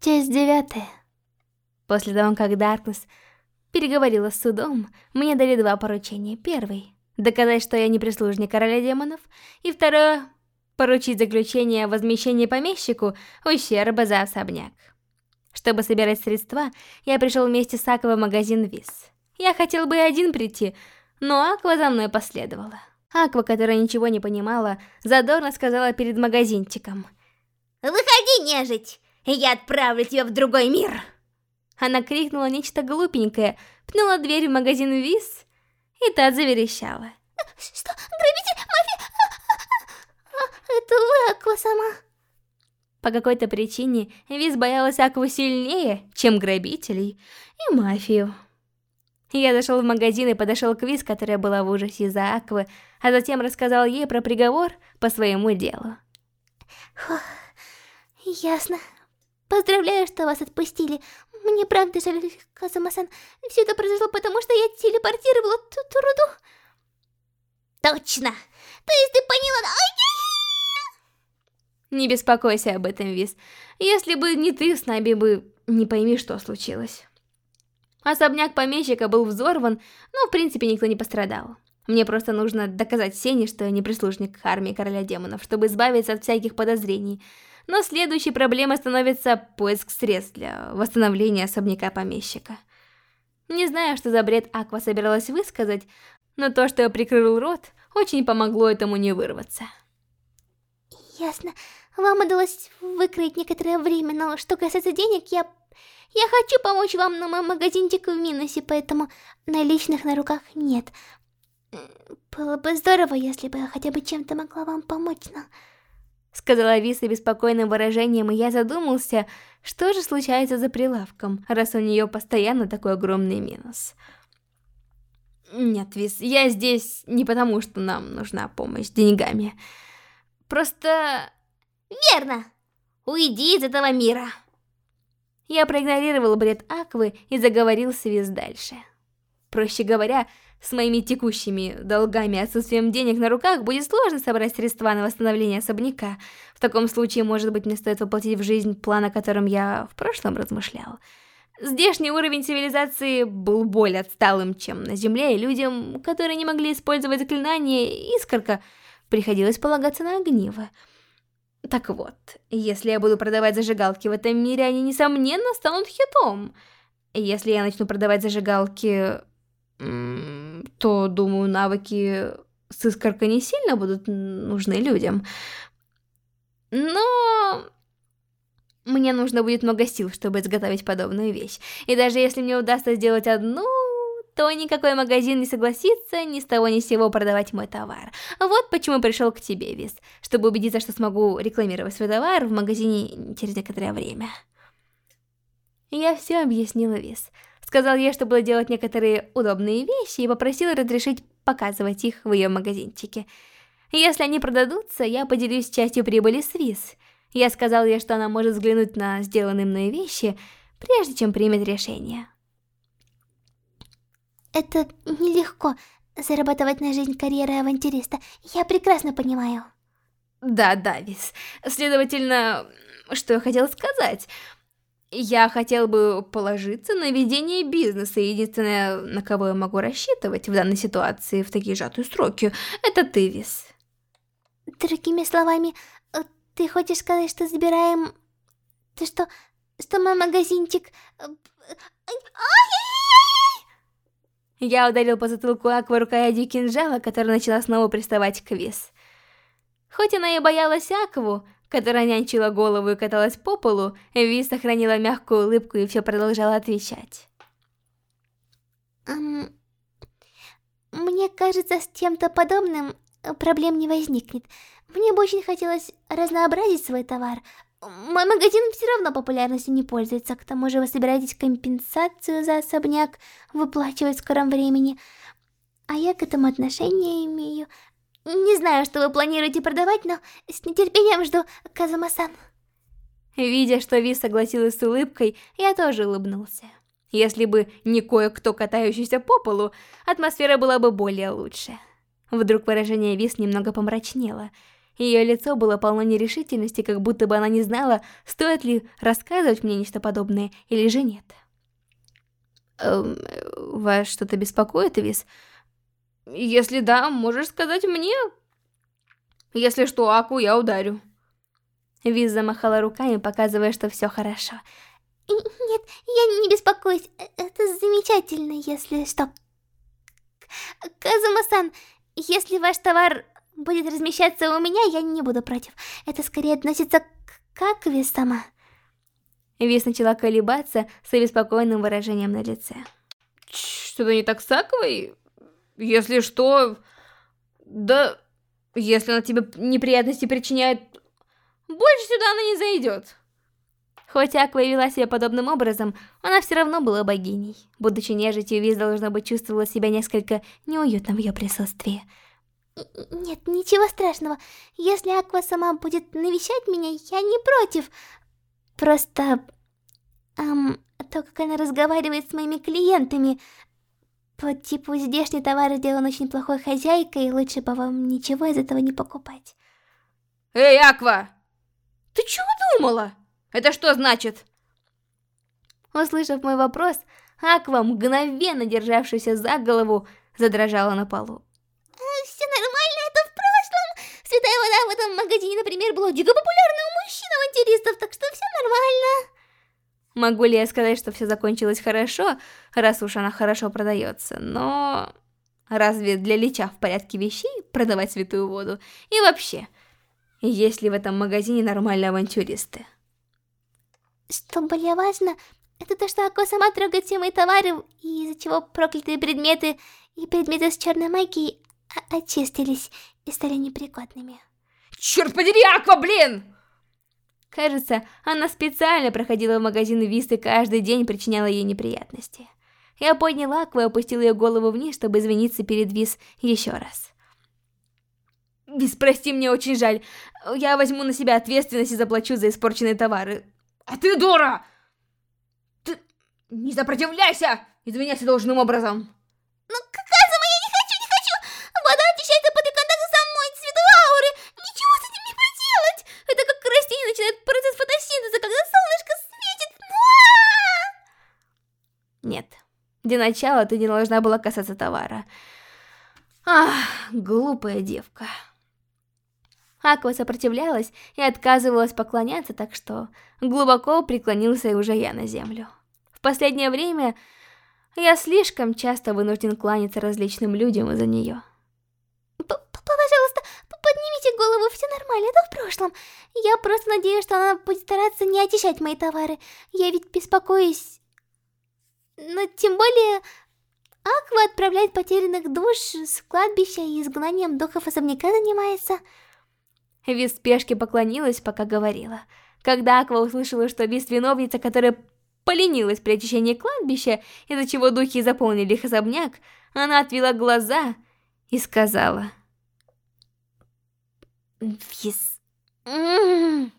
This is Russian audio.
Часть девятая. После того, как Даркнесс переговорила с судом, мне дали два поручения. Первый — доказать, что я не прислужник короля демонов, и второе — поручить заключение о возмещении помещику ущерба за особняк. Чтобы собирать средства, я пришел вместе с Аква в магазин ВИС. Я хотел бы и один прийти, но Аква за мной последовала. Аква, которая ничего не понимала, задорно сказала перед магазинчиком. «Выходи, нежить! Я отправлю тебя в другой мир!» Она крикнула нечто глупенькое, пнула дверь в магазин ВИС, и та заверещала. «Что? Грабитель? Мафия? Это вы, Аква, сама?» По какой-то причине Виз боялась Акву сильнее, чем грабителей и мафию. Я зашел в магазин и подошел к Виз, которая была в ужасе из-за Аквы, а затем рассказал ей про приговор по своему делу. Фух, ясно. Поздравляю, что вас отпустили. Мне правда жаль, Казума-сан. Все это произошло потому, что я телепортировала ту, ту руду. Точно! То есть ты поняла... Не беспокойся об этом, Виз. Если бы не ты, с нами бы не пойми, что случилось. Особняк помещика был взорван, но в принципе никто не пострадал. Мне просто нужно доказать Сене, что я не прислужник армии короля демонов, чтобы избавиться от всяких подозрений. Но следующей проблемой становится поиск средств для восстановления особняка помещика. Не знаю, что за бред Аква собиралась высказать, но то, что я прикрыл рот, очень помогло этому не вырваться. Ясно. Вам удалось выкроить некоторое время, но что касается денег, я... Я хочу помочь вам, но мой магазинчик в минусе, поэтому наличных на руках нет. Было бы здорово, если бы я хотя бы чем-то могла вам помочь, но... Сказала Виса беспокойным выражением, и я задумался, что же случается за прилавком, раз у нее постоянно такой огромный минус. Нет, Вис, я здесь не потому, что нам нужна помощь деньгами. Просто... Верно! Уйди из этого мира! Я проигнорировал бред Аквы и заговорил с Виз дальше. Проще говоря, с моими текущими долгами и отсутствием денег на руках будет сложно собрать средства на восстановление особняка. В таком случае, может быть, мне стоит воплотить в жизнь план, о котором я в прошлом размышлял. Здешний уровень цивилизации был более отсталым, чем на Земле, и людям, которые не могли использовать заклинание «Искорка», приходилось полагаться на огниво. Так вот, если я буду продавать зажигалки в этом мире, они, несомненно, станут хитом. Если я начну продавать зажигалки то, думаю, навыки с искоркой не сильно будут нужны людям. Но... Мне нужно будет много сил, чтобы изготовить подобную вещь. И даже если мне удастся сделать одну, то никакой магазин не согласится ни с того ни с сего продавать мой товар. Вот почему пришел к тебе, Вис, чтобы убедиться, что смогу рекламировать свой товар в магазине через некоторое время. Я все объяснила Вис. Сказал ей, что буду делать некоторые удобные вещи и попросил разрешить показывать их в ее магазинчике. Если они продадутся, я поделюсь частью прибыли с Виз. Я сказал ей, что она может взглянуть на сделанные мной вещи, прежде чем примет решение. Это нелегко, зарабатывать на жизнь карьеры авантюриста. Я прекрасно понимаю. Да, да, Виз. Следовательно, что я хотел сказать... Я хотел бы положиться на ведение бизнеса, единственное, на кого я могу рассчитывать в данной ситуации в такие сжатые сроки, это ты, Вис. Другими словами, э, ты хочешь сказать, что забираем... Ты что, что мой магазинчик... Э, я ударил по затылку Аква рукоядью кинжала, которая начала снова приставать к Вис. Хоть она и боялась Акву, которая нянчила голову и каталась по полу, Ви сохранила мягкую улыбку и все продолжала отвечать. Эм, мне кажется, с чем-то подобным проблем не возникнет. Мне бы очень хотелось разнообразить свой товар. Мой магазин все равно популярностью не пользуется, к тому же вы собираетесь компенсацию за особняк выплачивать в скором времени. А я к этому отношение имею. Не знаю, что вы планируете продавать, но с нетерпением жду Казума-сан. Видя, что Ви согласилась с улыбкой, я тоже улыбнулся. Если бы не кое-кто катающийся по полу, атмосфера была бы более лучше. Вдруг выражение Вис немного помрачнело. Ее лицо было полно нерешительности, как будто бы она не знала, стоит ли рассказывать мне нечто подобное или же нет. Эм, вас что-то беспокоит, Вис? Если да, можешь сказать мне. Если что, Аку я ударю. Виз замахала руками, показывая, что все хорошо. Нет, я не беспокоюсь. Э, это замечательно, если что. Казума-сан, если ваш товар будет размещаться у меня, я не буду против. Это скорее относится к Акве сама. Вис начала колебаться с обеспокоенным выражением на лице. Что-то не так с Аквой? Если что... Да... Если она тебе неприятности причиняет... Больше сюда она не зайдет. Хоть Аква и вела себя подобным образом, она все равно была богиней. Будучи нежитью, Виз, должно быть, чувствовала себя несколько неуютно в ее присутствии. Нет, ничего страшного. Если Аква сама будет навещать меня, я не против. Просто... Эм, то, как она разговаривает с моими клиентами... По типу здешний товар сделан очень плохой хозяйкой, и лучше бы вам ничего из этого не покупать. Эй, Аква! Ты чего думала? Это что значит? Услышав мой вопрос, Аква, мгновенно державшаяся за голову, задрожала на полу. Э, Все нормально, это в прошлом. Святая вода в этом магазине, например, была дико популярна у мужчин-авантюристов, так что все нормально. Могу ли я сказать, что все закончилось хорошо, раз уж она хорошо продается, но... Разве для Лича в порядке вещей продавать святую воду? И вообще, есть ли в этом магазине нормальные авантюристы? Что более важно, это то, что Ако сама трогает все мои товары, из-за чего проклятые предметы и предметы с черной магией очистились и стали непригодными. Черт подери, Аква, блин! Кажется, она специально проходила в магазин Висты каждый день причиняла ей неприятности. Я подняла Акву и опустила ее голову вниз, чтобы извиниться перед Вис еще раз. Вис, прости, мне очень жаль. Я возьму на себя ответственность и заплачу за испорченные товары. А ты дура! Ты не сопротивляйся! Извиняйся должным образом. Ну, какая за я не хочу, не хочу! Вода очищается под контакта со мной, цвету ауры! Ничего с этим не поделать! Это как растение начинает процесс фотосинтеза, когда солнышко светит! Нет, для начала ты не должна была касаться товара. Ах, глупая девка. Аква сопротивлялась и отказывалась поклоняться, так что глубоко преклонился и уже я на землю. В последнее время я слишком часто вынужден кланяться различным людям из-за нее. Пожалуйста, поднимите голову, все нормально, это в прошлом. Я просто надеюсь, что она будет стараться не очищать мои товары. Я ведь беспокоюсь... Но тем более... Аква отправляет потерянных душ с кладбища и изгнанием духов особняка занимается. Виз спешки поклонилась, пока говорила. Когда Аква услышала, что Виз виновница, которая поленилась при очищении кладбища, из-за чего духи заполнили их особняк, она отвела глаза и сказала... Виз... М-м-м.